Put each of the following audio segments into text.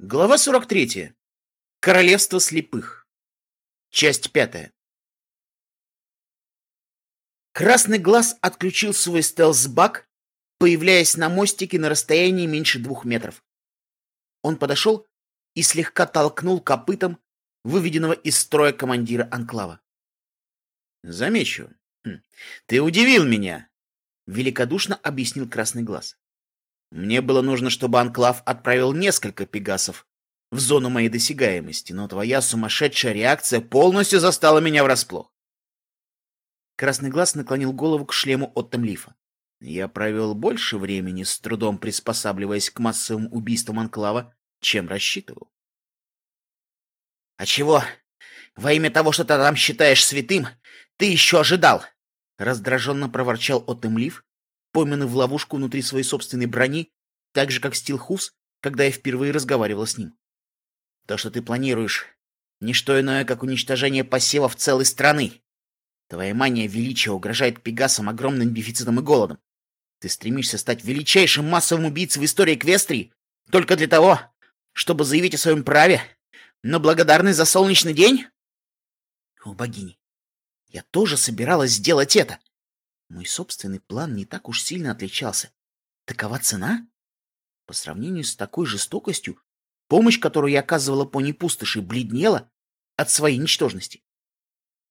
Глава 43. Королевство слепых. Часть пятая. Красный глаз отключил свой стелс-бак, появляясь на мостике на расстоянии меньше двух метров. Он подошел и слегка толкнул копытом выведенного из строя командира Анклава. «Замечу, хм, ты удивил меня», — великодушно объяснил Красный глаз. Мне было нужно, чтобы Анклав отправил несколько пегасов в зону моей досягаемости, но твоя сумасшедшая реакция полностью застала меня врасплох. Красный глаз наклонил голову к шлему от Темлифа. Я провел больше времени, с трудом приспосабливаясь к массовым убийствам Анклава, чем рассчитывал. — А чего? Во имя того, что ты там считаешь святым, ты еще ожидал? — раздраженно проворчал Отемлив, пойманы в ловушку внутри своей собственной брони, так же, как Стилхус, когда я впервые разговаривал с ним. То, что ты планируешь, не что иное, как уничтожение посевов целой страны. Твоя мания величия угрожает Пегасам огромным дефицитом и голодом. Ты стремишься стать величайшим массовым убийцей в истории Эквестрии только для того, чтобы заявить о своем праве на благодарность за солнечный день? О, богини, я тоже собиралась сделать это. Мой собственный план не так уж сильно отличался. Такова цена? По сравнению с такой жестокостью, помощь, которую я оказывала пони пустоши, бледнела от своей ничтожности.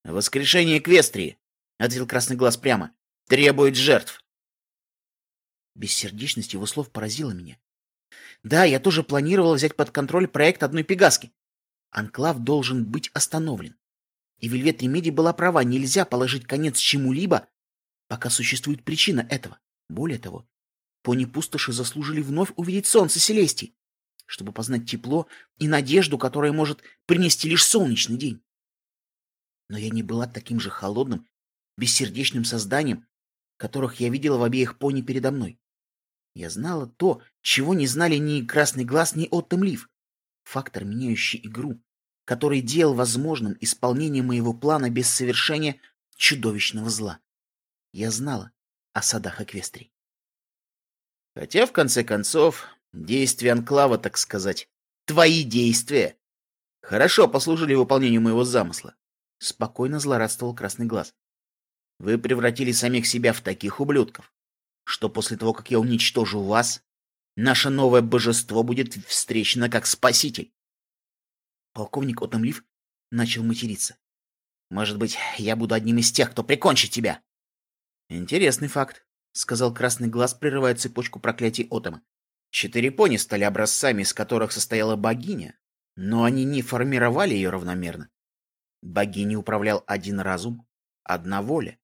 «Воскрешение Квестрии», — ответил Красный Глаз прямо, — «требует жертв». Бессердечность его слов поразила меня. Да, я тоже планировала взять под контроль проект одной Пегаски. Анклав должен быть остановлен. И Вельвет Ремеди была права, нельзя положить конец чему-либо, пока существует причина этого. Более того, пони-пустоши заслужили вновь увидеть солнце Селестии, чтобы познать тепло и надежду, которая может принести лишь солнечный день. Но я не была таким же холодным, бессердечным созданием, которых я видела в обеих пони передо мной. Я знала то, чего не знали ни Красный Глаз, ни Оттем Лив. Фактор, меняющий игру, который делал возможным исполнение моего плана без совершения чудовищного зла. Я знала о садах Эквестрии. Хотя, в конце концов, действия Анклава, так сказать, твои действия, хорошо послужили выполнению моего замысла. Спокойно злорадствовал Красный Глаз. Вы превратили самих себя в таких ублюдков, что после того, как я уничтожу вас, наше новое божество будет встречено как спаситель. Полковник Отомлив начал материться. Может быть, я буду одним из тех, кто прикончит тебя. Интересный факт, сказал Красный Глаз, прерывая цепочку проклятий Отома. Четыре пони стали образцами, из которых состояла богиня, но они не формировали ее равномерно. Богиней управлял один разум, одна воля.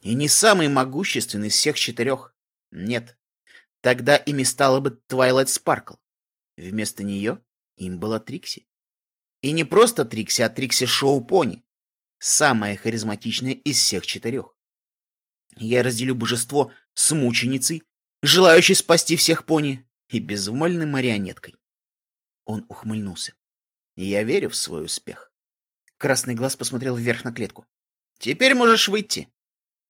И не самый могущественный из всех четырех. Нет. Тогда ими стала бы Твайлайт Спаркл. Вместо нее им была Трикси. И не просто Трикси, а Трикси Шоу Пони. Самая харизматичная из всех четырех. Я разделю божество с мученицей, желающей спасти всех пони, и безвольной марионеткой. Он ухмыльнулся. Я верю в свой успех. Красный глаз посмотрел вверх на клетку. Теперь можешь выйти.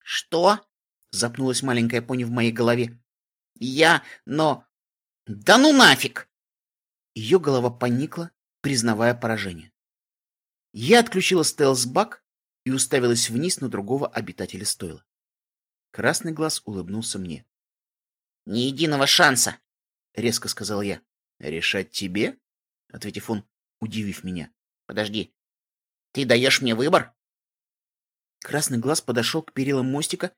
Что? Запнулась маленькая пони в моей голове. Я, но... Да ну нафиг! Ее голова поникла, признавая поражение. Я отключила стелс-бак и уставилась вниз на другого обитателя стойла. Красный глаз улыбнулся мне. «Ни единого шанса!» — резко сказал я. «Решать тебе?» — ответив он, удивив меня. «Подожди, ты даешь мне выбор?» Красный глаз подошел к перилам мостика,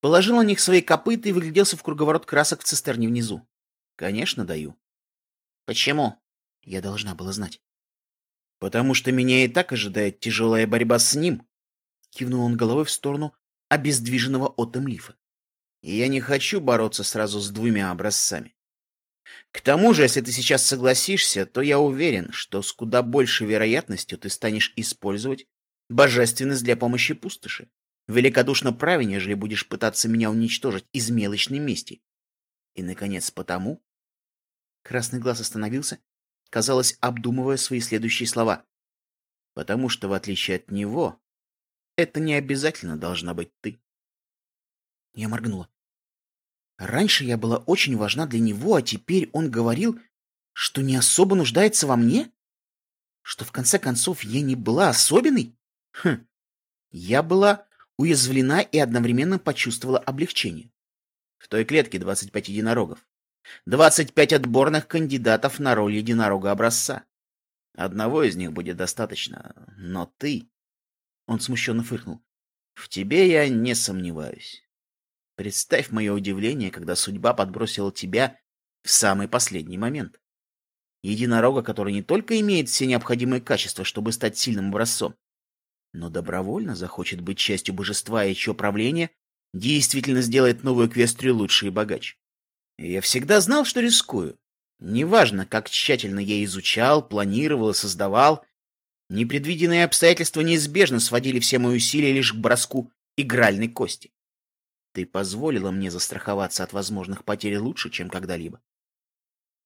положил на них свои копыта и выгляделся в круговорот красок в цистерне внизу. «Конечно, даю». «Почему?» — я должна была знать. «Потому что меня и так ожидает тяжелая борьба с ним», — кивнул он головой в сторону обездвиженного Отом Лифа. И я не хочу бороться сразу с двумя образцами. К тому же, если ты сейчас согласишься, то я уверен, что с куда большей вероятностью ты станешь использовать божественность для помощи пустоши. Великодушно правее, нежели будешь пытаться меня уничтожить из мелочной мести. И, наконец, потому... Красный глаз остановился, казалось, обдумывая свои следующие слова. Потому что, в отличие от него, это не обязательно должна быть ты. Я моргнула. Раньше я была очень важна для него, а теперь он говорил, что не особо нуждается во мне? Что в конце концов я не была особенной? Хм. Я была уязвлена и одновременно почувствовала облегчение. В той клетке 25 единорогов. 25 отборных кандидатов на роль единорога образца. Одного из них будет достаточно, но ты... Он смущенно фыркнул. В тебе я не сомневаюсь. Представь мое удивление, когда судьба подбросила тебя в самый последний момент. Единорога, который не только имеет все необходимые качества, чтобы стать сильным образцом, но добровольно захочет быть частью божества и чье правление действительно сделает новую Эквестрию лучше и богаче. Я всегда знал, что рискую. Неважно, как тщательно я изучал, планировал и создавал, непредвиденные обстоятельства неизбежно сводили все мои усилия лишь к броску игральной кости. Ты позволила мне застраховаться от возможных потерь лучше, чем когда-либо.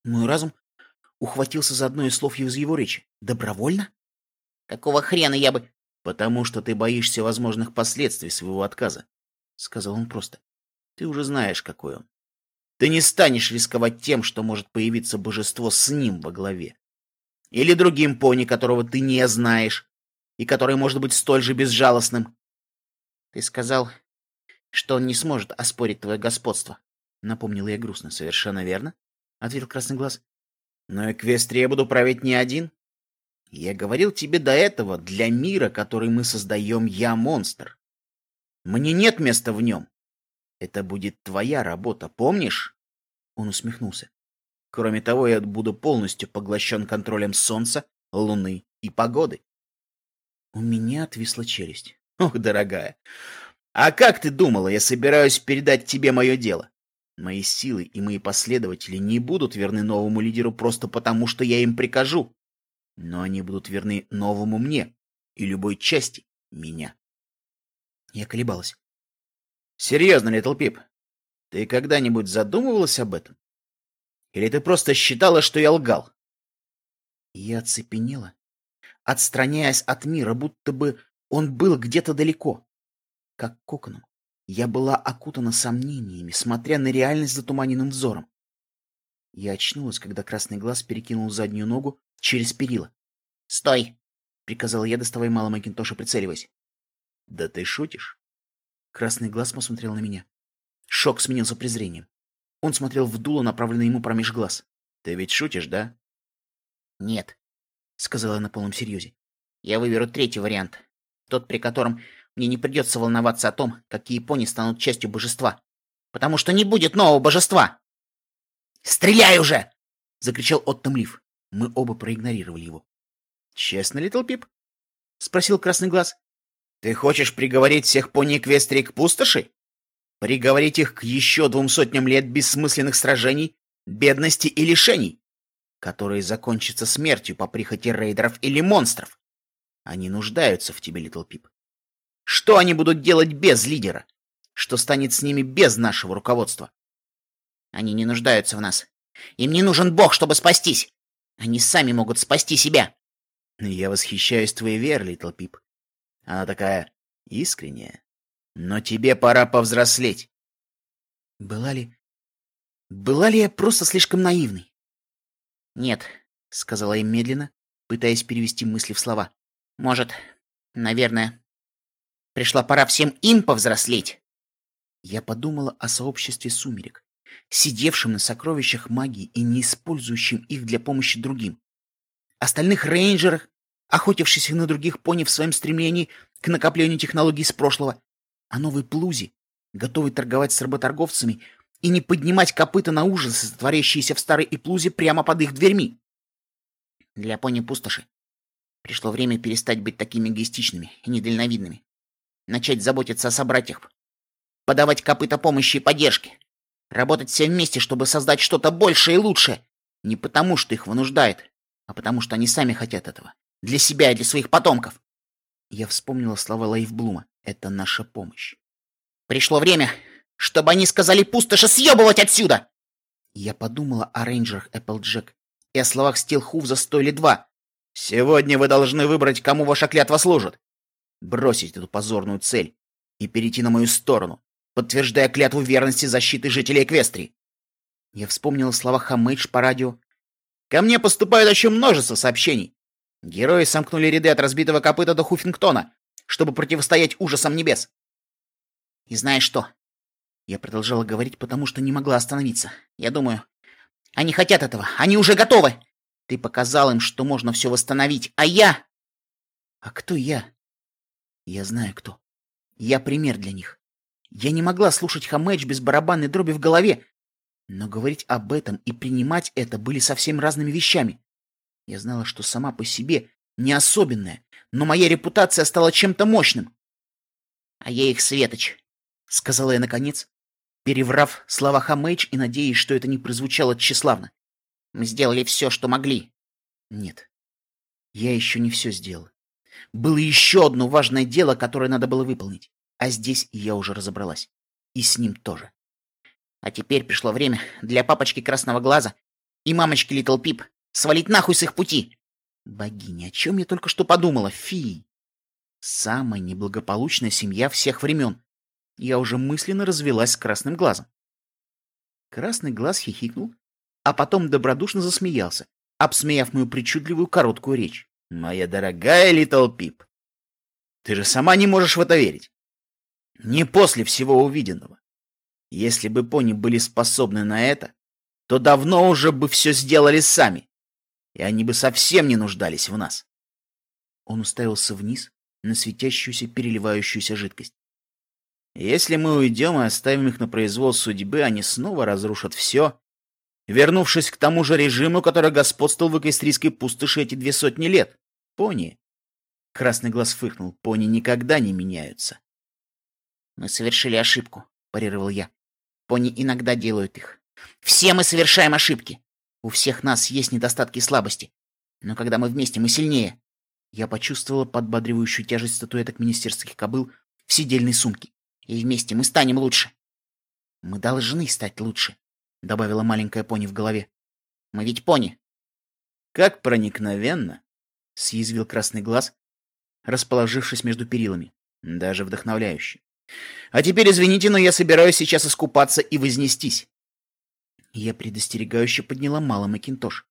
Мой разум ухватился за одно из слов из его речи. Добровольно? Какого хрена я бы... Потому что ты боишься возможных последствий своего отказа, — сказал он просто. Ты уже знаешь, какой он. Ты не станешь рисковать тем, что может появиться божество с ним во главе. Или другим пони, которого ты не знаешь, и который может быть столь же безжалостным. Ты сказал, что он не сможет оспорить твое господство. Напомнил я грустно. Совершенно верно, — ответил Красный Глаз. Но Эквестрия буду править не один. Я говорил тебе до этого, для мира, который мы создаем, я монстр. Мне нет места в нем. Это будет твоя работа, помнишь? Он усмехнулся. Кроме того, я буду полностью поглощен контролем солнца, луны и погоды. У меня отвисла челюсть. Ох, дорогая, а как ты думала, я собираюсь передать тебе мое дело? Мои силы и мои последователи не будут верны новому лидеру просто потому, что я им прикажу. Но они будут верны новому мне и любой части меня. Я колебалась. Серьезно, Литл Пип, ты когда-нибудь задумывалась об этом? Или ты просто считала, что я лгал? Я оцепенела, отстраняясь от мира, будто бы он был где-то далеко, как коконом. Я была окутана сомнениями, смотря на реальность затуманенным взором. Я очнулась, когда красный глаз перекинул заднюю ногу через перила. «Стой!» — приказал я, доставая мало Макинтоша, прицеливаясь. «Да ты шутишь?» Красный глаз посмотрел на меня. Шок сменился презрением. Он смотрел в дуло, направленное ему промеж глаз. «Ты ведь шутишь, да?» «Нет», — сказала на полном серьезе. «Я выберу третий вариант. Тот, при котором мне не придется волноваться о том, какие пони станут частью божества. Потому что не будет нового божества!» «Стреляй уже!» — закричал Оттом Лив. Мы оба проигнорировали его. «Честно, Литл Пип?» — спросил Красный Глаз. Ты хочешь приговорить всех пони Эквестрии к пустоши? Приговорить их к еще двум сотням лет бессмысленных сражений, бедности и лишений, которые закончатся смертью по прихоти рейдеров или монстров? Они нуждаются в тебе, Литл Пип. Что они будут делать без лидера? Что станет с ними без нашего руководства? Они не нуждаются в нас. Им не нужен Бог, чтобы спастись. Они сами могут спасти себя. Я восхищаюсь твоей верой, Литл Пип. Она такая искренняя. Но тебе пора повзрослеть. Была ли... Была ли я просто слишком наивной? Нет, — сказала я медленно, пытаясь перевести мысли в слова. Может, наверное, пришла пора всем им повзрослеть. Я подумала о сообществе сумерек, сидевшем на сокровищах магии и не использующем их для помощи другим. Остальных рейнджерах, охотившийся на других пони в своем стремлении к накоплению технологий из прошлого, а новый Плузи, готовый торговать с работорговцами и не поднимать копыта на ужасы, творящиеся в старой Иплузе прямо под их дверьми. Для пони пустоши пришло время перестать быть такими эгоистичными и недальновидными, начать заботиться о собратьях, подавать копыта помощи и поддержки, работать все вместе, чтобы создать что-то большее и лучшее, не потому, что их вынуждает, а потому, что они сами хотят этого. Для себя и для своих потомков. Я вспомнила слова Лайфблума. Это наша помощь. Пришло время, чтобы они сказали пустоши съебывать отсюда! Я подумала о рейнджерах Эпплджек и о словах Стилхув стоили два. Сегодня вы должны выбрать, кому ваша клятва служит. Бросить эту позорную цель и перейти на мою сторону, подтверждая клятву верности защиты жителей Эквестрии. Я вспомнила слова Хамейдж по радио Ко мне поступают еще множество сообщений. Герои сомкнули ряды от разбитого копыта до Хуффингтона, чтобы противостоять ужасам небес. И знаешь что? Я продолжала говорить, потому что не могла остановиться. Я думаю, они хотят этого, они уже готовы. Ты показал им, что можно все восстановить, а я... А кто я? Я знаю кто. Я пример для них. Я не могла слушать Хамэч без барабанной дроби в голове, но говорить об этом и принимать это были совсем разными вещами. Я знала, что сама по себе не особенная, но моя репутация стала чем-то мощным. — А я их светоч, — сказала я наконец, переврав слова Хамэйч и надеясь, что это не прозвучало тщеславно. Мы сделали все, что могли. Нет, я еще не все сделал. Было еще одно важное дело, которое надо было выполнить. А здесь я уже разобралась. И с ним тоже. А теперь пришло время для папочки Красного Глаза и мамочки Литл Пип свалить нахуй с их пути. Богиня, о чем я только что подумала? Фи! Самая неблагополучная семья всех времен. Я уже мысленно развелась с Красным Глазом. Красный Глаз хихикнул, а потом добродушно засмеялся, обсмеяв мою причудливую короткую речь. «Моя дорогая Литл Пип, ты же сама не можешь в это верить. Не после всего увиденного. Если бы пони были способны на это, то давно уже бы все сделали сами, и они бы совсем не нуждались в нас. Он уставился вниз на светящуюся, переливающуюся жидкость. Если мы уйдем и оставим их на произвол судьбы, они снова разрушат все, вернувшись к тому же режиму, который господствовал в эквестрийской пустоши эти две сотни лет. Пони. Красный глаз фыркнул. Пони никогда не меняются. Мы совершили ошибку, парировал я. Пони иногда делают их. Все мы совершаем ошибки. У всех нас есть недостатки и слабости. Но когда мы вместе, мы сильнее. Я почувствовала подбадривающую тяжесть статуэток министерских кобыл в сидельной сумке. И вместе мы станем лучше. Мы должны стать лучше, добавила маленькая пони в голове. Мы ведь пони. Как проникновенно, съязвил красный глаз, расположившись между перилами. Даже вдохновляюще. А теперь извините, но я собираюсь сейчас искупаться и вознестись. Я предостерегающе подняла мало Макинтош.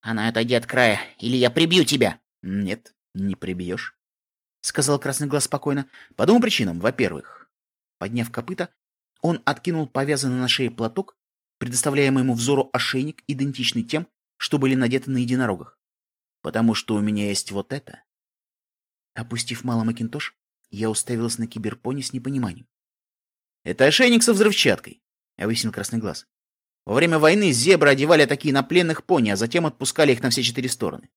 Она отойди от края, или я прибью тебя. Нет, не прибьешь, сказал Красный Глаз спокойно. По двум причинам. Во-первых, подняв копыта, он откинул повязанный на шее платок, предоставляя моему взору ошейник, идентичный тем, что были надеты на единорогах. Потому что у меня есть вот это. Опустив мало Макинтош, я уставилась на киберпони с непониманием. «Это ошейник со взрывчаткой», — объяснил Красный Глаз. «Во время войны зебры одевали такие на пленных пони, а затем отпускали их на все четыре стороны.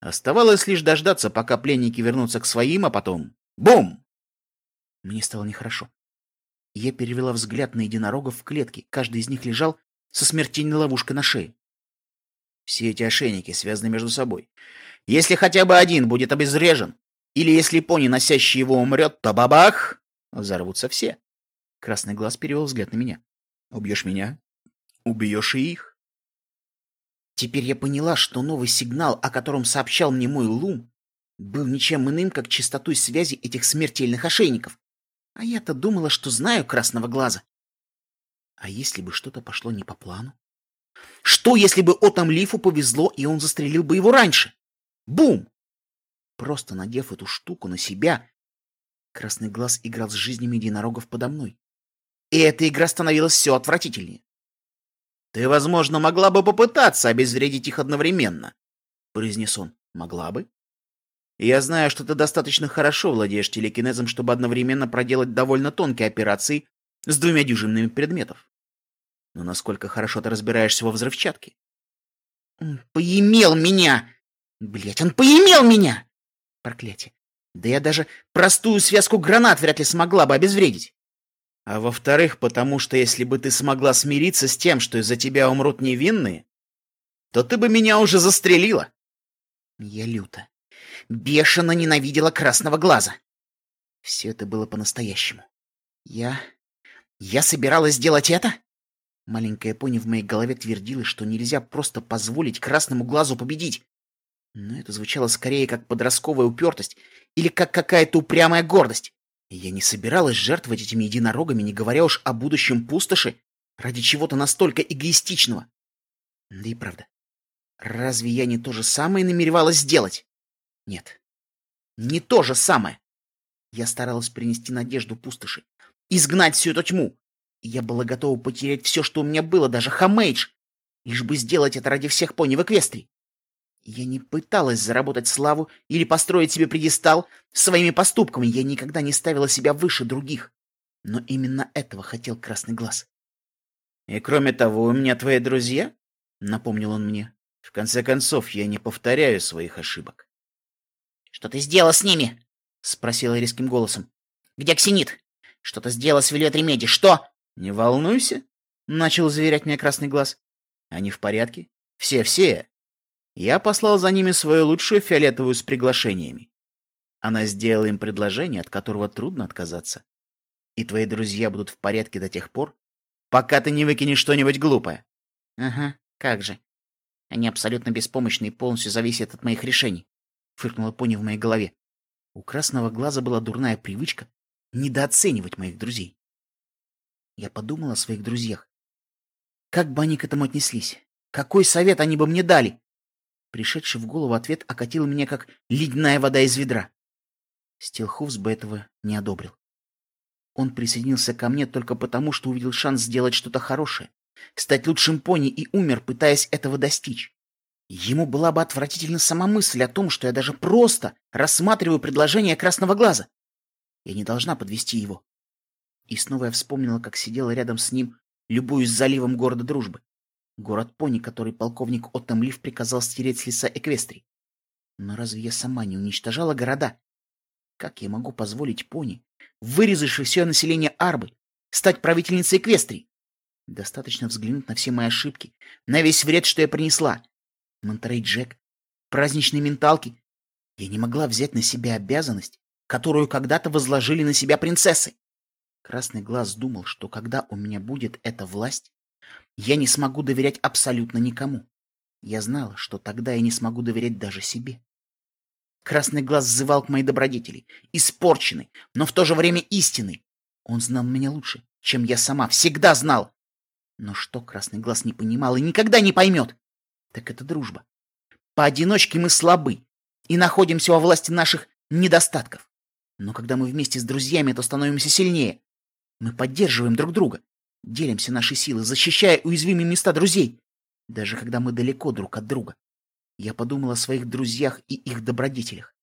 Оставалось лишь дождаться, пока пленники вернутся к своим, а потом... Бум!» Мне стало нехорошо. Я перевела взгляд на единорогов в клетке. Каждый из них лежал со смертельной ловушкой на шее. Все эти ошейники связаны между собой. Если хотя бы один будет обезврежен, или если пони, носящий его, умрет, то бабах! Взорвутся все. Красный глаз перевел взгляд на меня. Убьешь меня? Убьешь и их. Теперь я поняла, что новый сигнал, о котором сообщал мне мой лум, был ничем иным, как частотой связи этих смертельных ошейников. А я-то думала, что знаю красного глаза. А если бы что-то пошло не по плану? Что, если бы Отам Лифу повезло, и он застрелил бы его раньше? Бум! Просто надев эту штуку на себя, Красный Глаз играл с жизнями единорогов подо мной. И эта игра становилась все отвратительнее. «Ты, возможно, могла бы попытаться обезвредить их одновременно», — произнес он. «Могла бы?» «Я знаю, что ты достаточно хорошо владеешь телекинезом, чтобы одновременно проделать довольно тонкие операции с двумя дюжинами предметов. Но насколько хорошо ты разбираешься во взрывчатке?» «Он поимел меня! Блять, он поимел меня!» Проклятие. Да я даже простую связку гранат вряд ли смогла бы обезвредить. А во-вторых, потому что если бы ты смогла смириться с тем, что из-за тебя умрут невинные, то ты бы меня уже застрелила. Я люто, бешено ненавидела красного глаза. Все это было по-настоящему. Я... я собиралась сделать это? Маленькая пони в моей голове твердила, что нельзя просто позволить красному глазу победить. Но это звучало скорее как подростковая упертость или как какая-то упрямая гордость. Я не собиралась жертвовать этими единорогами, не говоря уж о будущем пустоши, ради чего-то настолько эгоистичного. Да и правда, Разве я не то же самое намеревалась сделать? Нет, не то же самое. Я старалась принести надежду пустоши, изгнать всю эту тьму. Я была готова потерять все, что у меня было, даже Хамейдж, лишь бы сделать это ради всех пони в Эквестрии. Я не пыталась заработать славу или построить себе предистал своими поступками. Я никогда не ставила себя выше других. Но именно этого хотел Красный Глаз. «И кроме того, у меня твои друзья?» — напомнил он мне. «В конце концов, я не повторяю своих ошибок». «Что ты сделал с ними?» — спросила резким голосом. «Где Ксенит? Что ты сделал с Вилет Ремеди? Что?» «Не волнуйся», — начал заверять меня Красный Глаз. «Они в порядке. Все-все. Я послал за ними свою лучшую фиолетовую с приглашениями. Она сделала им предложение, от которого трудно отказаться. И твои друзья будут в порядке до тех пор, пока ты не выкинешь что-нибудь глупое. Ага, как же. Они абсолютно беспомощны и полностью зависят от моих решений, фыркнула пони в моей голове. У красного глаза была дурная привычка недооценивать моих друзей. Я подумал о своих друзьях. Как бы они к этому отнеслись? Какой совет они бы мне дали? Пришедший в голову ответ окатил меня, как ледяная вода из ведра. Стилховс бы этого не одобрил. Он присоединился ко мне только потому, что увидел шанс сделать что-то хорошее, стать лучшим пони и умер, пытаясь этого достичь. Ему была бы отвратительна сама мысль о том, что я даже просто рассматриваю предложение красного глаза. Я не должна подвести его. И снова я вспомнила, как сидела рядом с ним, любуясь заливом города дружбы. Город Пони, который полковник Оттамлив приказал стереть с лица Эквестрии. Но разве я сама не уничтожала города? Как я могу позволить Пони, вырезавшей все население Арбы, стать правительницей Эквестрии? Достаточно взглянуть на все мои ошибки, на весь вред, что я принесла. Монтерей Джек, праздничные менталки. Я не могла взять на себя обязанность, которую когда-то возложили на себя принцессы. Красный глаз думал, что когда у меня будет эта власть, я не смогу доверять абсолютно никому. Я знала, что тогда я не смогу доверять даже себе. Красный глаз взывал к моей добродетели, испорченный, но в то же время истинный. Он знал меня лучше, чем я сама, всегда знал. Но что Красный глаз не понимал и никогда не поймет, так это дружба. Поодиночке мы слабы и находимся во власти наших недостатков. Но когда мы вместе с друзьями, то становимся сильнее. Мы поддерживаем друг друга, Делимся наши силы, защищая уязвимые места друзей, даже когда мы далеко друг от друга. Я подумал о своих друзьях и их добродетелях.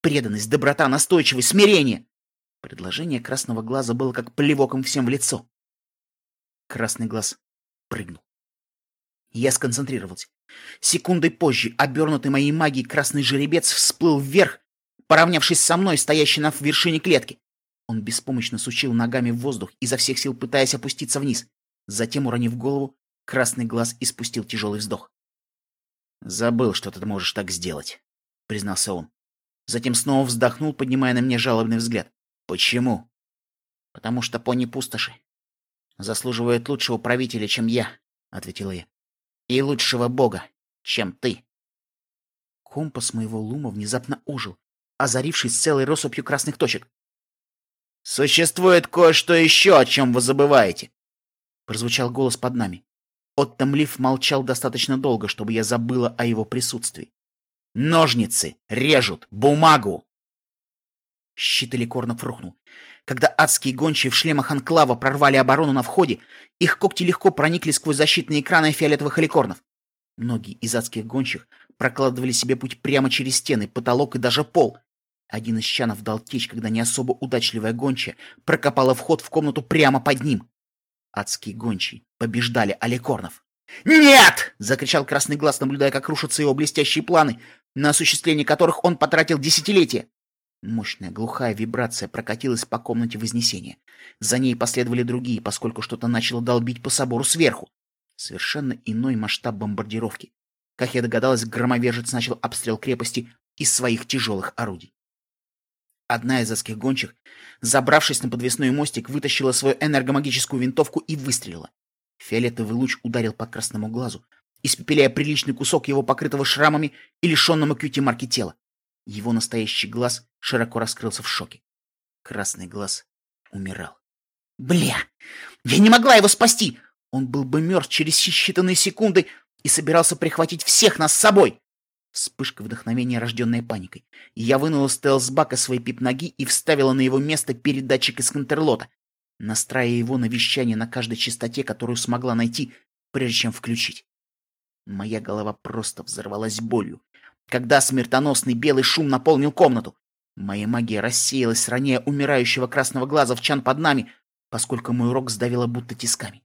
Преданность, доброта, настойчивость, смирение. Предложение красного глаза было как плевоком всем в лицо. Красный глаз прыгнул. Я сконцентрировался. Секундой позже, обернутый моей магией, красный жеребец всплыл вверх, поравнявшись со мной, стоящей на вершине клетки. Он беспомощно сучил ногами в воздух, изо всех сил пытаясь опуститься вниз. Затем, уронив голову, красный глаз испустил тяжелый вздох. «Забыл, что ты можешь так сделать», — признался он. Затем снова вздохнул, поднимая на меня жалобный взгляд. «Почему?» «Потому что пони пустоши заслуживают лучшего правителя, чем я», — ответила я. «И лучшего бога, чем ты». Компас моего лума внезапно ожил, озарившись целой россыпью красных точек. «Существует кое-что еще, о чем вы забываете!» Прозвучал голос под нами. Оттамлив молчал достаточно долго, чтобы я забыла о его присутствии. «Ножницы режут бумагу!» Щит Эликорнов рухнул. Когда адские гончие в шлемах Анклава прорвали оборону на входе, их когти легко проникли сквозь защитные экраны фиолетовых эликорнов. Многие из адских гончих прокладывали себе путь прямо через стены, потолок и даже пол, один из чанов дал течь, когда не особо удачливая гончая прокопала вход в комнату прямо под ним. Адские гончие побеждали Аликорнов. «Нет!» — закричал Красный Глаз, наблюдая, как рушатся его блестящие планы, на осуществление которых он потратил десятилетия. Мощная глухая вибрация прокатилась по комнате Вознесения. За ней последовали другие, поскольку что-то начало долбить по собору сверху. Совершенно иной масштаб бомбардировки. Как я догадалась, громовержец начал обстрел крепости из своих тяжелых орудий. Одна из адских гончих, забравшись на подвесной мостик, вытащила свою энергомагическую винтовку и выстрелила. Фиолетовый луч ударил по красному глазу, испепеляя приличный кусок его покрытого шрамами и лишенного кьюти марки тела. Его настоящий глаз широко раскрылся в шоке. Красный глаз умирал. «Бля! Я не могла его спасти! Он был бы мертв через считанные секунды, и собирался прихватить всех нас с собой. Вспышка вдохновения, рожденная паникой. Я вынула стелс-бака своей пип-ноги и вставила на его место передатчик из контрлота, настраивая его на вещание на каждой частоте, которую смогла найти, прежде чем включить. Моя голова просто взорвалась болью, когда смертоносный белый шум наполнил комнату. Моя магия рассеялась ранее умирающего красного глаза в чан под нами, поскольку мой урок сдавило будто тисками.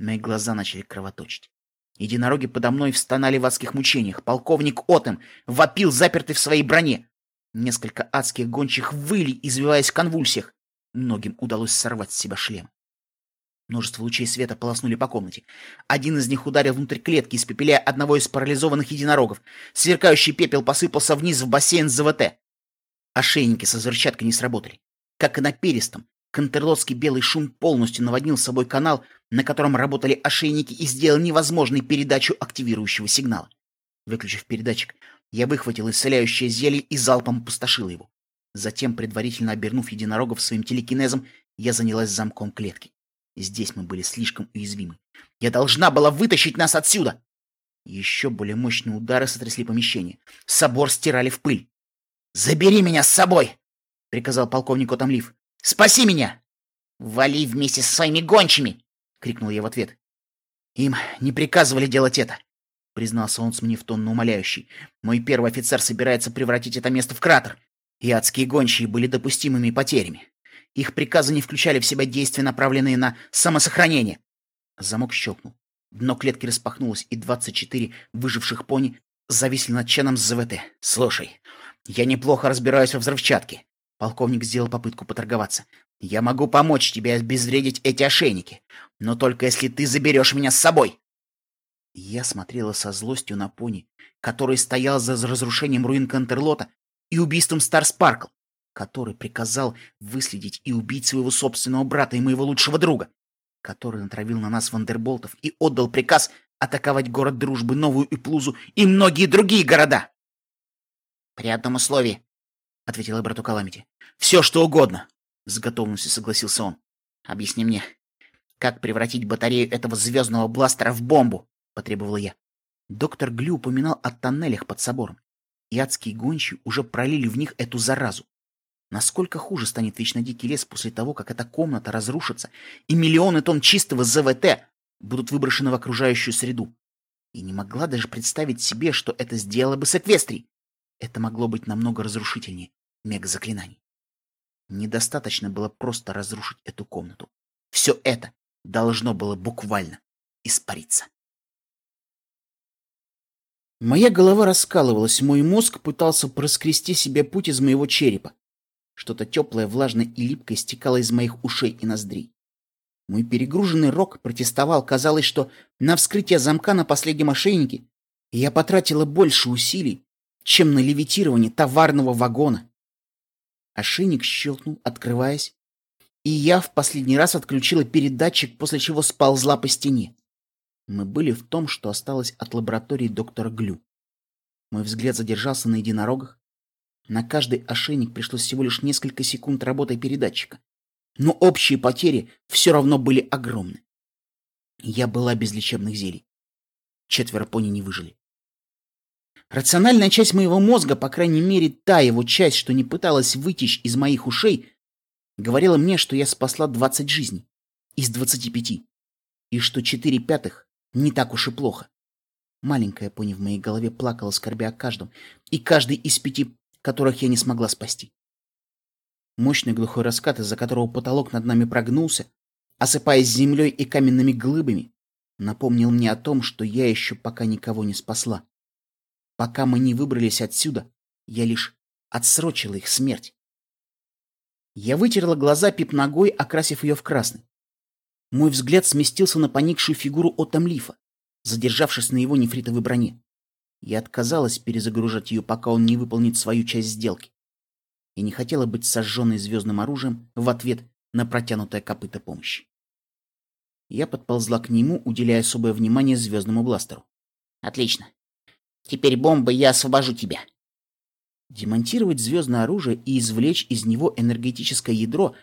Мои глаза начали кровоточить. Единороги подо мной встонали в адских мучениях. Полковник Отем вопил, запертый в своей броне. Несколько адских гончих выли, извиваясь в конвульсиях. Многим удалось сорвать с себя шлем. Множество лучей света полоснули по комнате. Один из них ударил внутрь клетки, испепеляя одного из парализованных единорогов. Сверкающий пепел посыпался вниз в бассейн ЗВТ. Ошейники со взрывчаткой не сработали. Как и на перистом, контерлотский белый шум полностью наводнил собой канал, на котором работали ошейники и сделал невозможной передачу активирующего сигнала. Выключив передатчик, я выхватил исцеляющее зелье и залпом опустошил его. Затем, предварительно обернув единорогов своим телекинезом, я занялась замком клетки. Здесь мы были слишком уязвимы. Я должна была вытащить нас отсюда! Еще более мощные удары сотрясли помещение. Собор стирали в пыль. «Забери меня с собой!» — приказал полковник Отомлив. «Спаси меня!» «Вали вместе со своими гончими!» — крикнул я в ответ. «Им не приказывали делать это!» — признался он с мне в тон умоляющий. «Мой первый офицер собирается превратить это место в кратер, и адские гончие были допустимыми потерями. Их приказы не включали в себя действия, направленные на самосохранение». Замок щелкнул. Дно клетки распахнулось, и 24 выживших пони зависли над чаном с ЗВТ. «Слушай, я неплохо разбираюсь во взрывчатке. Полковник сделал попытку поторговаться. Я могу помочь тебе обезвредить эти ошейники, но только если ты заберешь меня с собой. Я смотрела со злостью на пони, который стоял за разрушением руин Контерлота и убийством Стар Спаркл, который приказал выследить и убить своего собственного брата и моего лучшего друга, который натравил на нас вандерболтов и отдал приказ атаковать город Дружбы, Новую Иплузу и многие другие города. «При одном условии», — ответила брату Каламити. «Все, что угодно», — с готовностью согласился он. «Объясни мне, как превратить батарею этого звездного бластера в бомбу?» — потребовала я. Доктор Глю упоминал о тоннелях под собором. И адские гончие уже пролили в них эту заразу. Насколько хуже станет вечно дикий лес после того, как эта комната разрушится, и миллионы тонн чистого ЗВТ будут выброшены в окружающую среду. И не могла даже представить себе, что это сделало бы с. Это могло быть намного разрушительнее мега-заклинаний. Недостаточно было просто разрушить эту комнату. Все это должно было буквально испариться. Моя голова раскалывалась, мой мозг пытался проскрести себе путь из моего черепа. Что-то теплое, влажное и липкое стекало из моих ушей и ноздрей. Мой перегруженный рог протестовал. Казалось, что на вскрытие замка на последнем ошейнике я потратила больше усилий, чем на левитирование товарного вагона. Ошейник щелкнул, открываясь, и я в последний раз отключила передатчик, после чего сползла по стене. Мы были в том, что осталось от лаборатории доктора Глю. Мой взгляд задержался на единорогах. На каждый ошейник пришлось всего лишь несколько секунд работы передатчика. Но общие потери все равно были огромны. Я была без лечебных зелий. Четверо пони не выжили. Рациональная часть моего мозга, по крайней мере, та его часть, что не пыталась вытечь из моих ушей, говорила мне, что я спасла 20 жизней из 25, и что 4 пятых не так уж и плохо. Маленькая пони в моей голове плакала, скорбя о каждом, и каждый из пяти, которых я не смогла спасти. Мощный глухой раскат, из-за которого потолок над нами прогнулся, осыпаясь землей и каменными глыбами, напомнил мне о том, что я еще пока никого не спасла. Пока мы не выбрались отсюда, я лишь отсрочила их смерть. Я вытерла глаза пип ногой, окрасив ее в красный. Мой взгляд сместился на поникшую фигуру Отамлифа, задержавшись на его нефритовой броне. Я отказалась перезагружать ее, пока он не выполнит свою часть сделки. И не хотела быть сожженной звездным оружием в ответ на протянутое копыто помощи. Я подползла к нему, уделяя особое внимание звездному бластеру. «Отлично. Теперь бомба, я освобожу тебя. Демонтировать звездное оружие и извлечь из него энергетическое ядро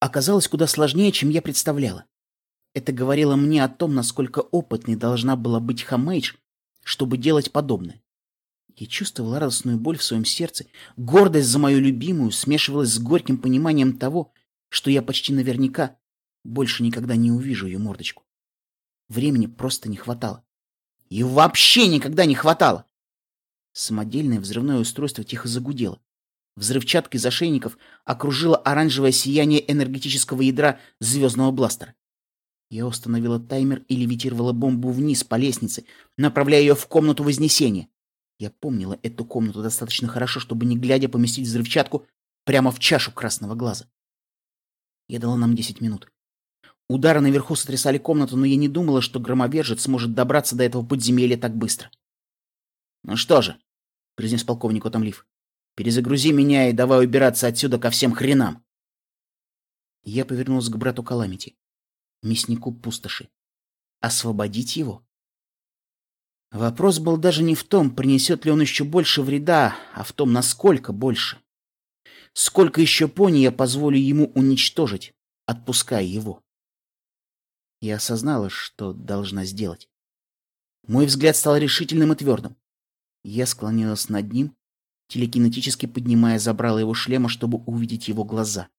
оказалось куда сложнее, чем я представляла. Это говорило мне о том, насколько опытной должна была быть Хамейдж, чтобы делать подобное. Я чувствовал радостную боль в своем сердце, гордость за мою любимую смешивалась с горьким пониманием того, что я почти наверняка больше никогда не увижу ее мордочку. Времени просто не хватало. И вообще никогда не хватало. Самодельное взрывное устройство тихо загудело. Взрывчатка из ошейников окружила оранжевое сияние энергетического ядра звездного бластера. Я установила таймер и левитировала бомбу вниз по лестнице, направляя ее в комнату Вознесения. Я помнила эту комнату достаточно хорошо, чтобы не глядя поместить взрывчатку прямо в чашу красного глаза. Я дала нам 10 минут. Удары наверху сотрясали комнату, но я не думала, что громовержец сможет добраться до этого подземелья так быстро. «Ну что же», — произнес полковник Отомлив, — «перезагрузи меня и давай убираться отсюда ко всем хренам». Я повернулась к брату Каламити, мяснику пустоши. Освободить его? Вопрос был даже не в том, принесет ли он еще больше вреда, а в том, насколько больше. Сколько еще пони я позволю ему уничтожить, отпуская его? Я осознала, что должна сделать. Мой взгляд стал решительным и твердым. Я склонилась над ним, телекинетически поднимая забрала его шлема, чтобы увидеть его глаза.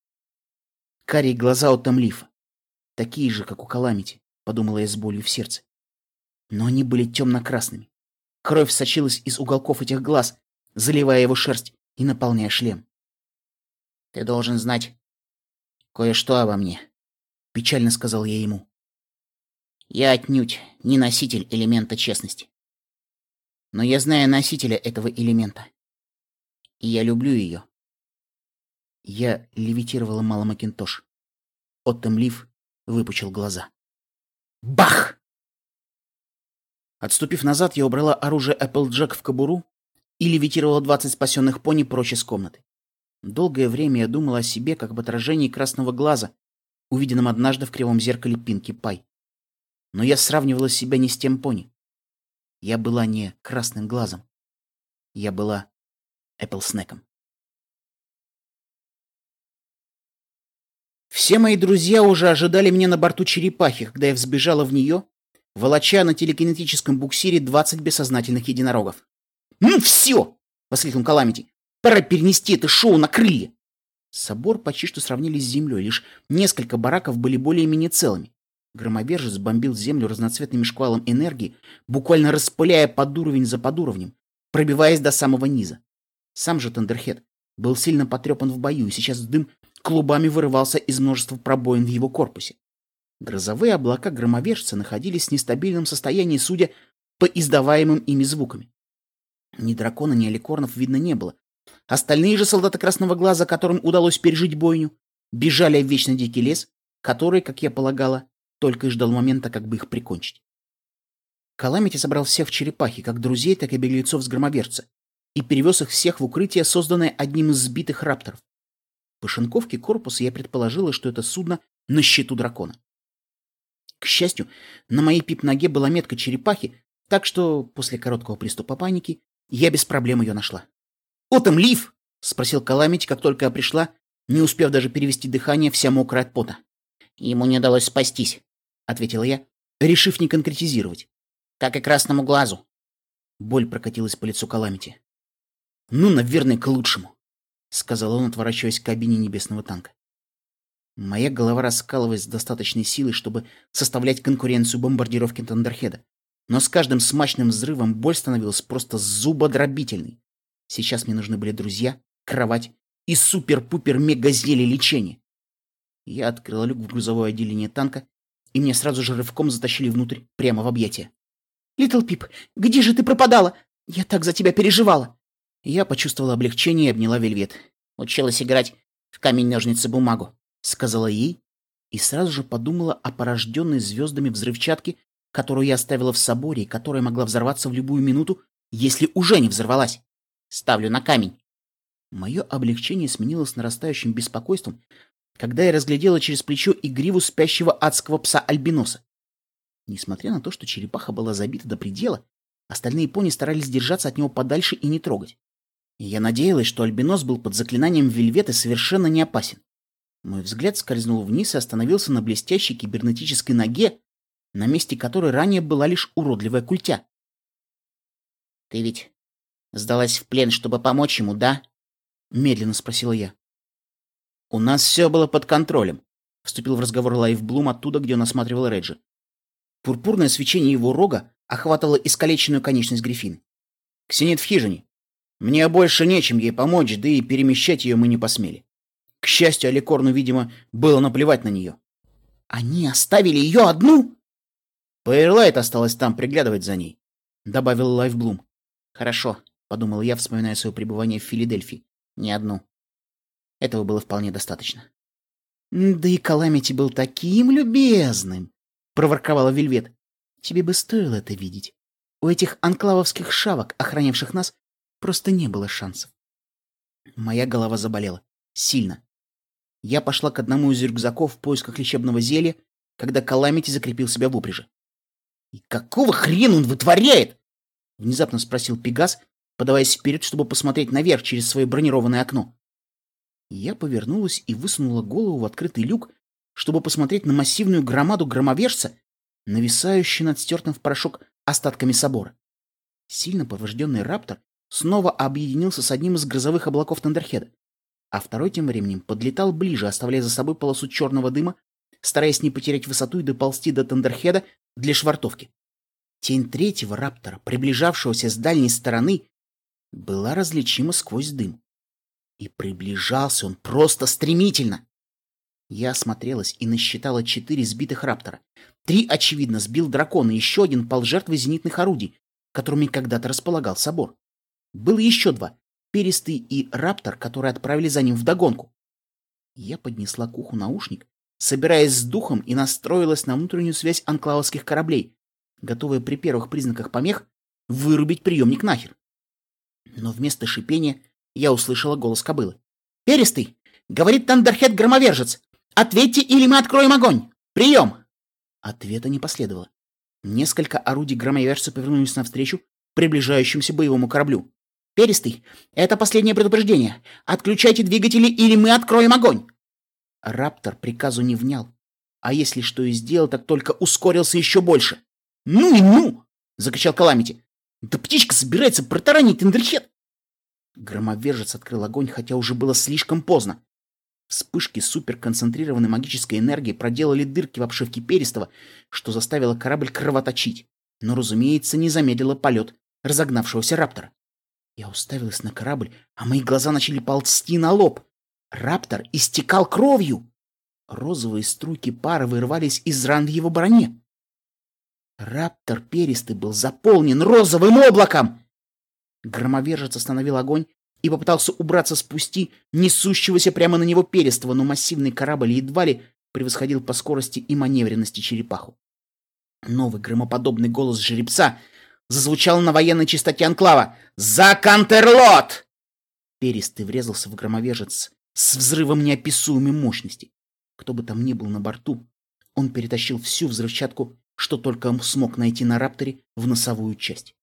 Карие глаза у Тамлифа. Такие же, как у Каламити, подумала я с болью в сердце но они были темно-красными. Кровь сочилась из уголков этих глаз, заливая его шерсть и наполняя шлем. «Ты должен знать кое-что обо мне», — печально сказал я ему. «Я отнюдь не носитель элемента честности. Но я знаю носителя этого элемента. И я люблю ее». Я левитировала Мала Макинтош. Оттем Лив выпучил глаза. Бах! Отступив назад, я убрала оружие Applejack в кобуру и левитировала двадцать спасенных пони прочь из комнаты. Долгое время я думала о себе, как об отражении красного глаза, увиденном однажды в кривом зеркале Пинки Пай. Но я сравнивала себя не с тем пони. Я была не красным глазом. Я была Эпплснеком. Все мои друзья уже ожидали меня на борту черепахи, когда я взбежала в нее волоча на телекинетическом буксире 20 бессознательных единорогов. «Ну все!» — воскликнул Каламити. «Пора перенести это шоу на крылья!» Собор почти что сравнили с землей, лишь несколько бараков были более-менее целыми. Громовержец бомбил землю разноцветным шквалом энергии, буквально распыляя подуровень за подуровнем, пробиваясь до самого низа. Сам же Тандерхед был сильно потрепан в бою, и сейчас дым клубами вырывался из множества пробоин в его корпусе. Грозовые облака громовержца находились в нестабильном состоянии, судя по издаваемым ими звуками. Ни дракона, ни аликорнов видно не было. Остальные же солдаты Красного Глаза, которым удалось пережить бойню, бежали в вечно дикий лес, который, как я полагала, только и ждал момента, как бы их прикончить. Каламити собрал всех в черепахе, как друзей, так и беглецов с громовержца, и перевез их всех в укрытие, созданное одним из сбитых рапторов. По шинковке корпуса я предположила, что это судно на счету дракона. К счастью, на моей пип-ноге была метка черепахи, так что после короткого приступа паники я без проблем ее нашла. «Отом Лив!» — спросил Каламити, как только я пришла, не успев даже перевести дыхание, вся мокрая от пота. «Ему не удалось спастись», — ответила я, решив не конкретизировать. «Как и красному глазу». Боль прокатилась по лицу Каламити. «Ну, наверное, к лучшему», — сказал он, отворачиваясь к кабине небесного танка. Моя голова раскалывалась с достаточной силой, чтобы составлять конкуренцию бомбардировки Тандерхеда. Но с каждым смачным взрывом боль становилась просто зубодробительной. Сейчас мне нужны были друзья, кровать и супер-пупер-мега-зелье лечения. Я открыла люк в грузовое отделение танка, и меня сразу же рывком затащили внутрь, прямо в объятия. «Литл Пип, где же ты пропадала? Я так за тебя переживала!» Я почувствовала облегчение и обняла Вельвет. Училась играть в камень-ножницы-бумагу сказала ей и сразу же подумала о порожденной звездами взрывчатке, которую я оставила в соборе и которая могла взорваться в любую минуту, если уже не взорвалась. Ставлю на камень. Мое облегчение сменилось нарастающим беспокойством, когда я разглядела через плечо игриву спящего адского пса Альбиноса. Несмотря на то, что черепаха была забита до предела, остальные пони старались держаться от него подальше и не трогать. И я надеялась, что Альбинос был под заклинанием Вельвета совершенно не опасен. Мой взгляд скользнул вниз и остановился на блестящей кибернетической ноге, на месте которой ранее была лишь уродливая культя. Ты ведь сдалась в плен, чтобы помочь ему, да? Медленно спросила я. У нас все было под контролем, вступил в разговор Лайф Блум оттуда, где он осматривал Реджи. Пурпурное свечение его рога охватывало искалеченную конечность Гриффины. Ксенит в хижине. Мне больше нечем ей помочь, да и перемещать ее мы не посмели. К счастью, Аликорну, видимо, было наплевать на нее. Они оставили ее одну? Пейрлайт осталась там приглядывать за ней, добавил Лайфблум. Хорошо, подумал я, вспоминая свое пребывание в Филадельфии. Не одну. Этого было вполне достаточно. Да и Каламити был таким любезным, проворковала Вельвет. Тебе бы стоило это видеть. У этих анклавовских шавок, охранявших нас, просто не было шансов. Моя голова заболела. Сильно. Я пошла к одному из рюкзаков в поисках лечебного зелья, когда Каламити закрепил себя в упряжи. «И какого хрена он вытворяет?» — внезапно спросил Пегас, подаваясь вперед, чтобы посмотреть наверх через свое бронированное окно. Я повернулась и высунула голову в открытый люк, чтобы посмотреть на массивную громаду громовержца, нависающую над стертым в порошок остатками собора. Сильно поврежденный раптор снова объединился с одним из грозовых облаков Тандерхеда, а второй тем временем подлетал ближе, оставляя за собой полосу черного дыма, стараясь не потерять высоту и доползти до Тандерхеда для швартовки. Тень третьего раптора, приближавшегося с дальней стороны, была различима сквозь дым. И приближался он просто стремительно. Я осмотрелась и насчитала четыре сбитых раптора. Три, очевидно, сбил дракон, и еще один пал жертвой зенитных орудий, которыми когда-то располагал собор. Было еще два — Перистый и Раптор, которые отправили за ним вдогонку. Я поднесла к уху наушник, собираясь с духом и настроилась на внутреннюю связь анклавовских кораблей, готовая при первых признаках помех вырубить приемник нахер. Но вместо шипения я услышала голос кобылы. «Перистый! Говорит Тандерхед-громовержец! Ответьте, или мы откроем огонь! Прием!» Ответа не последовало. Несколько орудий громовержца повернулись навстречу приближающемуся боевому кораблю. «Перистый, это последнее предупреждение. Отключайте двигатели, или мы откроем огонь!» Раптор приказу не внял. А если что и сделал, так только ускорился еще больше. «Ну и ну!» — закричал Каламити. «Да птичка собирается протаранить Эндерхед!» Громовержец открыл огонь, хотя уже было слишком поздно. Вспышки суперконцентрированной магической энергии проделали дырки в обшивке Перистого, что заставило корабль кровоточить, но, разумеется, не замедлило полет разогнавшегося раптора. Я уставилась на корабль, а мои глаза начали ползти на лоб. Раптор истекал кровью. Розовые струйки пара вырывались из ран в его броне. Раптор перистый был заполнен розовым облаком. Громовержец остановил огонь и попытался убраться с пусти несущегося прямо на него перистого, но массивный корабль едва ли превосходил по скорости и маневренности черепаху. Новый громоподобный голос жеребца зазвучал на военной чистоте анклава. «За Кантерлот!» Перистый врезался в громовержец с взрывом неописуемой мощности. Кто бы там ни был на борту, он перетащил всю взрывчатку, что только смог найти на рапторе, в носовую часть.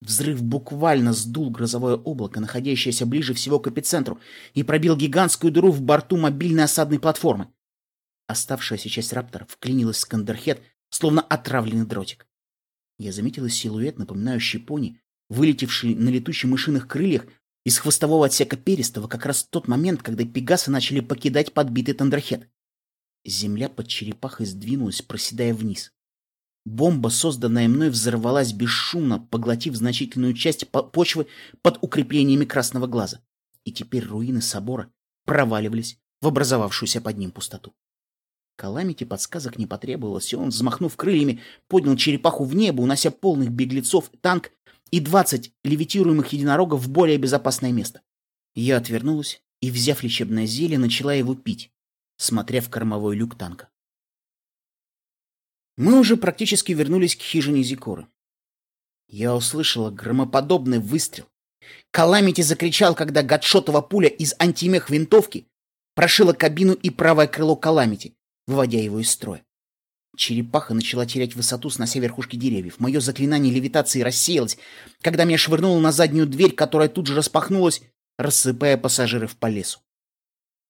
Взрыв буквально сдул грозовое облако, находящееся ближе всего к эпицентру, и пробил гигантскую дыру в борту мобильной осадной платформы. Оставшаяся часть раптора вклинилась в Тандерхед, словно отравленный дротик. Я заметила силуэт, напоминающий пони, вылетевший на летучих мышиных крыльях из хвостового отсека перистого как раз в тот момент, когда пегасы начали покидать подбитый Тандерхед. Земля под черепахой сдвинулась, проседая вниз. Бомба, созданная мной, взорвалась бесшумно, поглотив значительную часть почвы под укреплениями красного глаза. И теперь руины собора проваливались в образовавшуюся под ним пустоту. Каламити подсказок не потребовалось, и он, взмахнув крыльями, поднял черепаху в небо, унося полных беглецов, танк и двадцать левитируемых единорогов в более безопасное место. Я отвернулась и, взяв лечебное зелье, начала его пить, смотря в кормовой люк танка. Мы уже практически вернулись к хижине Зикоры. Я услышала громоподобный выстрел. Каламити закричал, когда гадшотова пуля из антимех винтовки прошила кабину и правое крыло Каламити, выводя его из строя. Черепаха начала терять высоту, снося верхушки деревьев. Мое заклинание левитации рассеялось, когда меня швырнуло на заднюю дверь, которая тут же распахнулась, рассыпая пассажиров по лесу.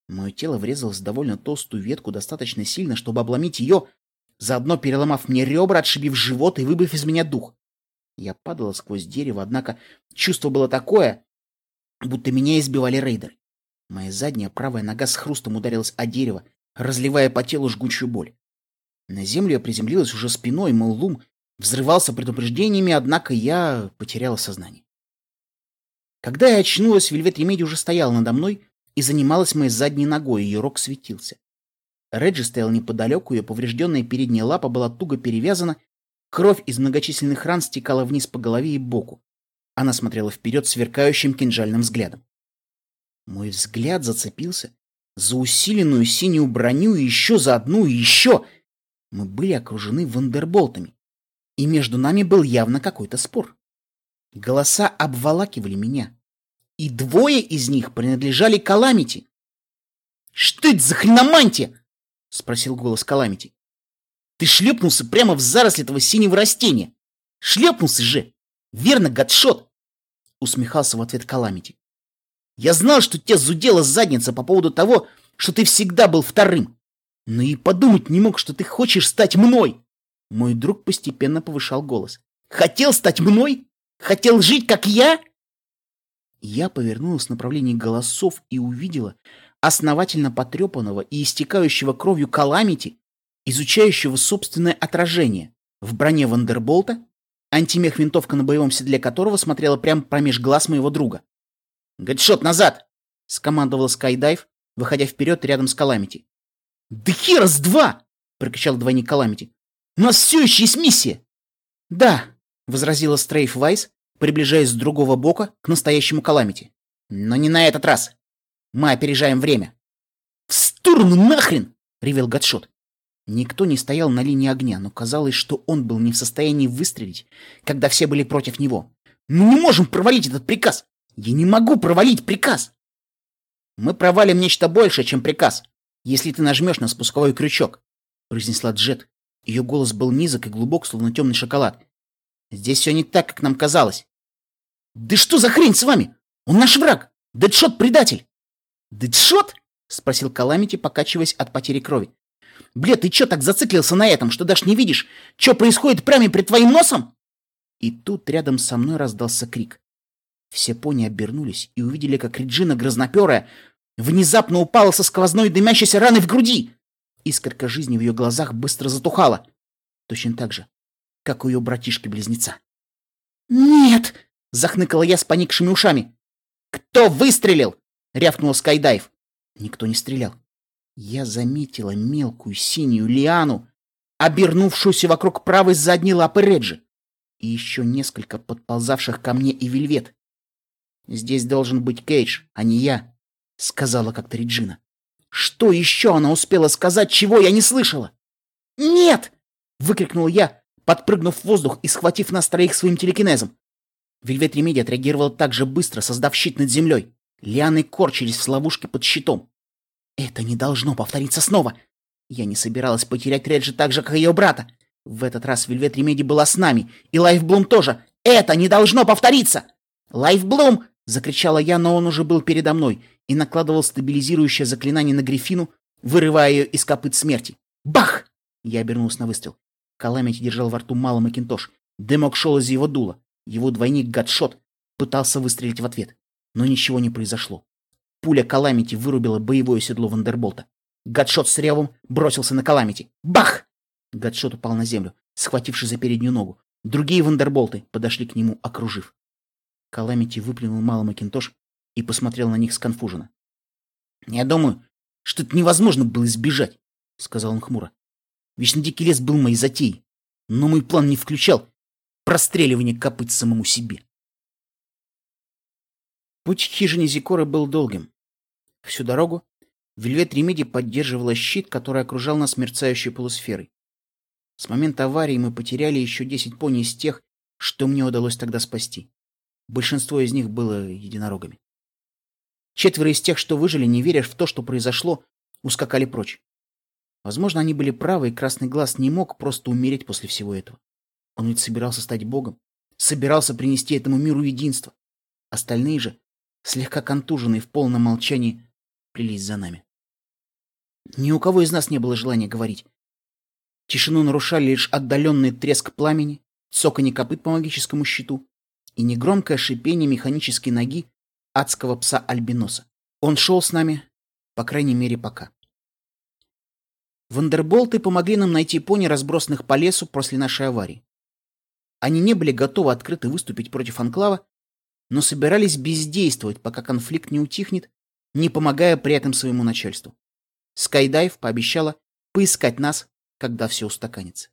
Мое тело врезалось в довольно толстую ветку достаточно сильно, чтобы обломить ее, заодно переломав мне ребра, отшибив живот и выбив из меня дух. Я падала сквозь дерево, однако чувство было такое, будто меня избивали рейдеры. Моя задняя правая нога с хрустом ударилась о дерево, разливая по телу жгучую боль. На землю я приземлилась уже спиной, мол, лум взрывался предупреждениями, однако я потеряла сознание. Когда я очнулась, Вельвет Ремеди уже стояла надо мной и занималась моей задней ногой, ее рог светился. Реджи стоял неподалеку, ее поврежденная передняя лапа была туго перевязана, кровь из многочисленных ран стекала вниз по голове и боку. Она смотрела вперед сверкающим кинжальным взглядом. Мой взгляд зацепился за усиленную синюю броню и еще за одну и еще. Мы были окружены вандерболтами, и между нами был явно какой-то спор. Голоса обволакивали меня, и двое из них принадлежали Каламити. «Что это за хреномантия?» — спросил голос Каламити. «Ты шлепнулся прямо в заросли этого синего растения! Шлепнулся же! Верно, гадшот!» — усмехался в ответ Каламити. Я знал, что тебе зудела задница по поводу того, что ты всегда был вторым. Но и подумать не мог, что ты хочешь стать мной. Мой друг постепенно повышал голос. Хотел стать мной? Хотел жить, как я? Я повернулась в направлении голосов и увидела основательно потрепанного и истекающего кровью Каламити, изучающего собственное отражение в броне Вандерболта, антимех-винтовка на боевом седле которого смотрела прямо промеж глаз моего друга. «Гадшот, назад!» — скомандовал Скайдайв, выходя вперед рядом с Каламити. «Да хера с два!» — прокричал двойник Каламити. «У нас все еще есть миссия!» «Да!» — возразила Стрейф Вайс, приближаясь с другого бока к настоящему Каламити. «Но не на этот раз! Мы опережаем время!» «В сторону нахрен!» — ревел Гадшот. Никто не стоял на линии огня, но казалось, что он был не в состоянии выстрелить, когда все были против него. «Мы не можем провалить этот приказ! Я не могу провалить приказ. Мы провалим нечто большее, чем приказ, если ты нажмешь на спусковой крючок, произнесла Джет. Ее голос был низок и глубок, словно темный шоколад. Здесь все не так, как нам казалось. Да что за хрень с вами? Он наш враг. Дэдшот предатель. Дэдшот? спросил Каламити, покачиваясь от потери крови. Блед, ты чё так зациклился на этом, что даже не видишь, что происходит прямо перед твоим носом? И тут рядом со мной раздался крик. Все пони обернулись и увидели, как Реджина грозноперая внезапно упала со сквозной дымящейся раной в груди. Искорка жизни в ее глазах быстро затухала. Точно так же, как у ее братишки-близнеца. «Нет!» — захныкала я с поникшими ушами. «Кто выстрелил?» — рявкнула Скайдайв. Никто не стрелял. Я заметила мелкую синюю лиану, обернувшуюся вокруг правой задней лапы Реджи, и еще несколько подползавших ко мне и вельвет. «Здесь должен быть Кейдж, а не я», — сказала как-то Реджина. «Что еще она успела сказать, чего я не слышала?» «Нет!» — выкрикнул я, подпрыгнув в воздух и схватив нас троих своим телекинезом. Вельвет Ремеди отреагировала так же быстро, создав щит над землей. Лианы корчились в ловушке под щитом. Это не должно повториться снова. Я не собиралась потерять Реджи так же, как ее брата. В этот раз Вельвет Ремеди была с нами, и Лайфблум тоже. Это не должно повториться! Лайфблум! Закричала я, но он уже был передо мной и накладывал стабилизирующее заклинание на Гриффину, вырывая ее из копыт смерти. Бах! Я обернулась на выстрел. Каламити держал во рту мало Макинтош. Дымок шел из его дула. Его двойник Гадшот пытался выстрелить в ответ, но ничего не произошло. Пуля Каламити вырубила боевое седло Вандерболта. Гадшот с ревом бросился на Каламити. Бах! Гадшот упал на землю, схватившись за переднюю ногу. Другие Вандерболты подошли к нему, окружив. Каламити выплюнул мало Макинтош и посмотрел на них сконфуженно. «Я думаю, что это невозможно было избежать», — сказал он хмуро. «Вечно дикий лес был моей затеей, но мой план не включал простреливание копыт самому себе». Путь к хижине Зикора был долгим. Всю дорогу Вельвет Ремеди поддерживала щит, который окружал нас мерцающей полусферой. С момента аварии мы потеряли еще десять пони из тех, что мне удалось тогда спасти. Большинство из них было единорогами. Четверо из тех, что выжили, не веря в то, что произошло, ускакали прочь. Возможно, они были правы, и Красный Глаз не мог просто умереть после всего этого. Он ведь собирался стать богом, собирался принести этому миру единство. Остальные же, слегка контуженные в полном молчании, плелись за нами. Ни у кого из нас не было желания говорить. Тишину нарушали лишь отдаленный треск пламени, цоканье копыт по магическому щиту и негромкое шипение механической ноги адского пса-альбиноса. Он шел с нами, по крайней мере, пока. Вандерболты помогли нам найти пони, разбросанных по лесу после нашей аварии. Они не были готовы открыто выступить против Анклава, но собирались бездействовать, пока конфликт не утихнет, не помогая при этом своему начальству. Скайдайв пообещала поискать нас, когда все устаканится.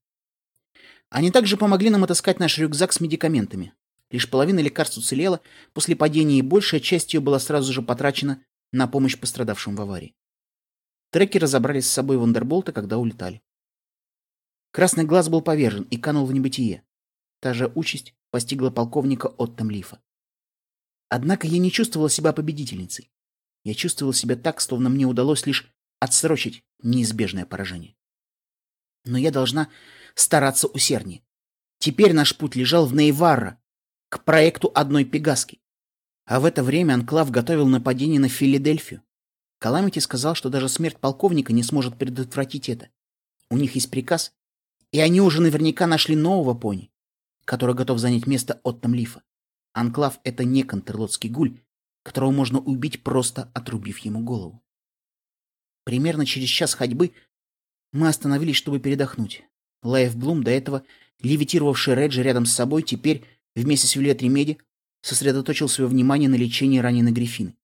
Они также помогли нам отыскать наш рюкзак с медикаментами. Лишь половина лекарств уцелела после падения, и большая часть ее была сразу же потрачена на помощь пострадавшим в аварии. Треки разобрались с собой Вандерболта, когда улетали. Красный глаз был повержен и канул в небытие. Та же участь постигла полковника Оттом Лифа. Однако я не чувствовала себя победительницей. Я чувствовала себя так, словно мне удалось лишь отсрочить неизбежное поражение. Но я должна стараться усерднее. Теперь наш путь лежал в Нейварра, к проекту одной Пегаски. А в это время Анклав готовил нападение на Филадельфию. Каламити сказал, что даже смерть полковника не сможет предотвратить это. У них есть приказ, и они уже наверняка нашли нового пони, который готов занять место Оттом Лифа. Анклав — это не контрлотский гуль, которого можно убить, просто отрубив ему голову. Примерно через час ходьбы мы остановились, чтобы передохнуть. Лайф Блум, до этого левитировавший Реджи рядом с собой, теперь вместе с Вельвет Ремеди сосредоточил свое внимание на лечении раненой Гриффины.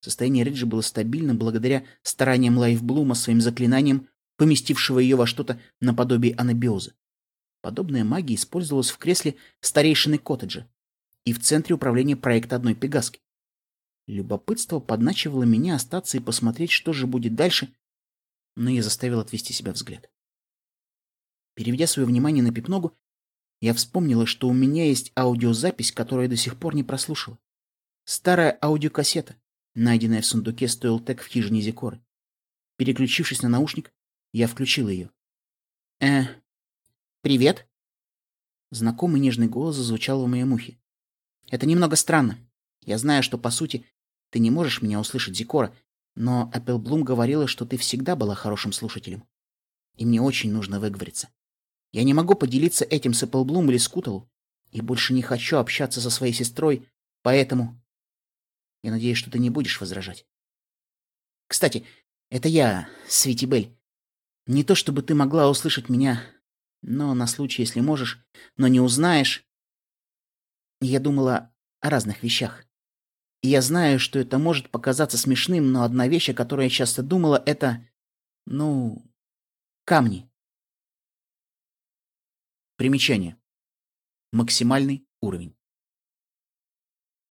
Состояние Реджи было стабильным благодаря стараниям Лайфблума своим заклинанием, поместившего ее во что-то наподобие анабиоза. Подобная магия использовалась в кресле старейшины коттеджа и в центре управления проекта одной Пегаски. Любопытство подначивало меня остаться и посмотреть, что же будет дальше, но я заставил отвести себя взгляд. Переведя свое внимание на пипногу, я вспомнила, что у меня есть аудиозапись, которую я до сих пор не прослушала. Старая аудиокассета, найденная в сундуке Стоилтек в хижине Зикоры. Переключившись на наушник, я включила ее. «Э, привет?» Знакомый нежный голос зазвучал в моем ухе. «Это немного странно. Я знаю, что, по сути, ты не можешь меня услышать, Зикора, но Аппелблум говорила, что ты всегда была хорошим слушателем. И мне очень нужно выговориться. Я не могу поделиться этим с Эпплблум или Скуталу, и больше не хочу общаться со своей сестрой, поэтому... Я надеюсь, что ты не будешь возражать. Кстати, это я, Свити Бель. Не то чтобы ты могла услышать меня, но на случай, если можешь, но не узнаешь... Я думала о разных вещах. И я знаю, что это может показаться смешным, но одна вещь, о которой я часто думала, это... Ну... Камни. Примечание. Максимальный уровень.